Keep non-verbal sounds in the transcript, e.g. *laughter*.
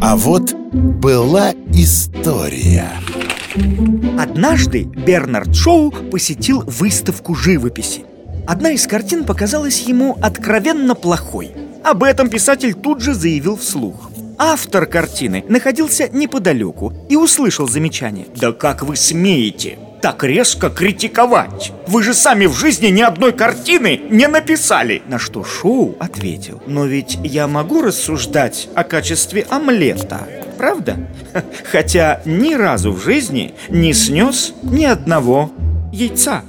А вот была история. Однажды Бернард Шоу посетил выставку живописи. Одна из картин показалась ему откровенно плохой. Об этом писатель тут же заявил вслух. Автор картины находился неподалеку и услышал замечание. «Да как вы смеете так резко критиковать? Вы же сами в жизни ни одной картины не написали!» На что Шоу ответил «Но ведь я могу рассуждать о качестве омлета, правда? *laughs* Хотя ни разу в жизни не снес ни одного яйца».